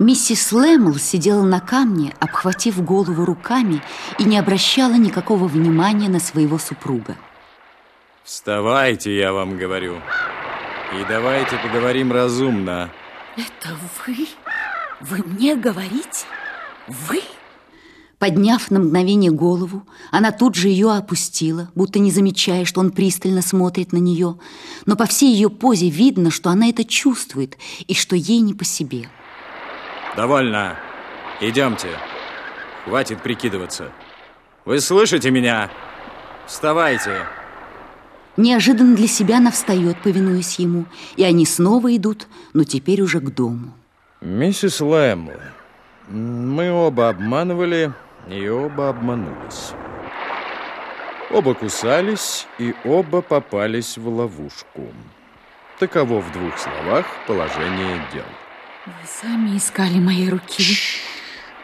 Миссис Лэмл сидела на камне, обхватив голову руками и не обращала никакого внимания на своего супруга. Вставайте, я вам говорю. И давайте поговорим разумно. Это вы? Вы мне говорите? Вы? Подняв на мгновение голову, она тут же ее опустила, будто не замечая, что он пристально смотрит на нее. Но по всей ее позе видно, что она это чувствует и что ей не по себе. Довольно. Идемте. Хватит прикидываться. Вы слышите меня? Вставайте. Неожиданно для себя она встает, повинуясь ему, и они снова идут, но теперь уже к дому. Миссис Лэмл, мы оба обманывали и оба обманулись. Оба кусались и оба попались в ловушку. Таково в двух словах положение дел. Вы сами искали мои руки.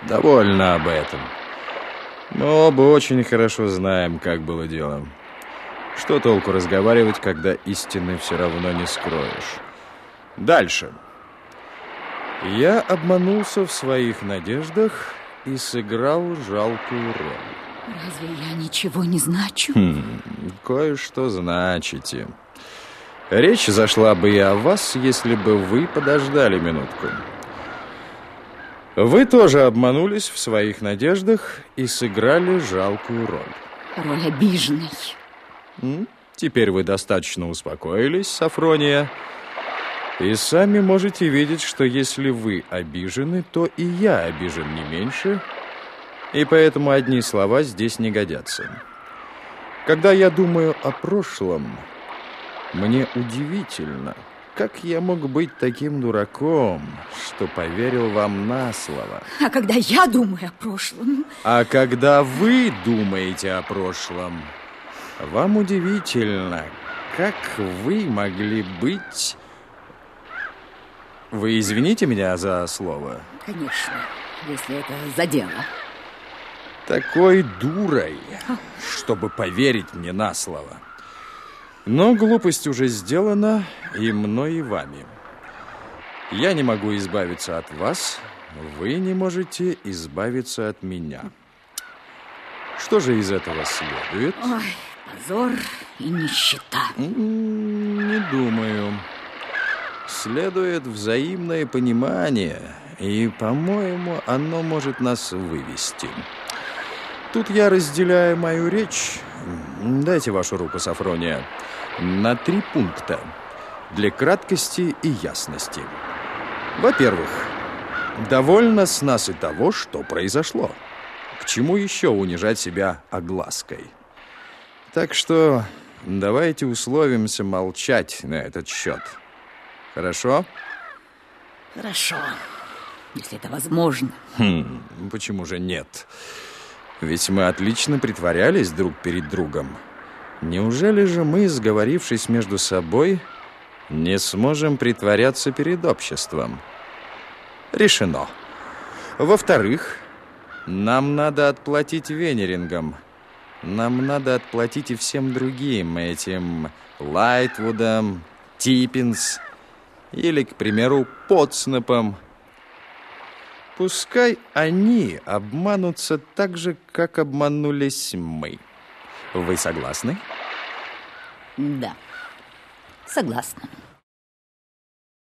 Довольно об этом. Мы оба очень хорошо знаем, как было дело. Что толку разговаривать, когда истины все равно не скроешь? Дальше. Я обманулся в своих надеждах и сыграл жалкую роль. Разве я ничего не значу? Хм, кое-что значите. Речь зашла бы и о вас, если бы вы подождали минутку. Вы тоже обманулись в своих надеждах и сыграли жалкую роль. Роль обиженной. Теперь вы достаточно успокоились, Сафрония, и сами можете видеть, что если вы обижены, то и я обижен не меньше, и поэтому одни слова здесь не годятся. Когда я думаю о прошлом, мне удивительно, как я мог быть таким дураком, что поверил вам на слово. А когда я думаю о прошлом... А когда вы думаете о прошлом, вам удивительно, как вы могли быть... Вы извините меня за слово? Конечно, если это за дело. Такой дурой, чтобы поверить мне на слово. Но глупость уже сделана и мной, и вами. Я не могу избавиться от вас, вы не можете избавиться от меня. Что же из этого следует? Ой, позор и нищета. Не думаю. Следует взаимное понимание, и, по-моему, оно может нас вывести. Тут я разделяю мою речь. Дайте вашу руку, Сафрония на три пункта для краткости и ясности. Во-первых, довольно с нас и того, что произошло. К чему еще унижать себя оглаской? Так что давайте условимся молчать на этот счет. Хорошо? Хорошо, если это возможно. Хм, почему же нет? Ведь мы отлично притворялись друг перед другом. Неужели же мы, сговорившись между собой, не сможем притворяться перед обществом? Решено. Во-вторых, нам надо отплатить венерингам. Нам надо отплатить и всем другим, этим Лайтвудам, Типпинс или, к примеру, Потснапам. Пускай они обманутся так же, как обманулись мы. Вы согласны? Да, согласна.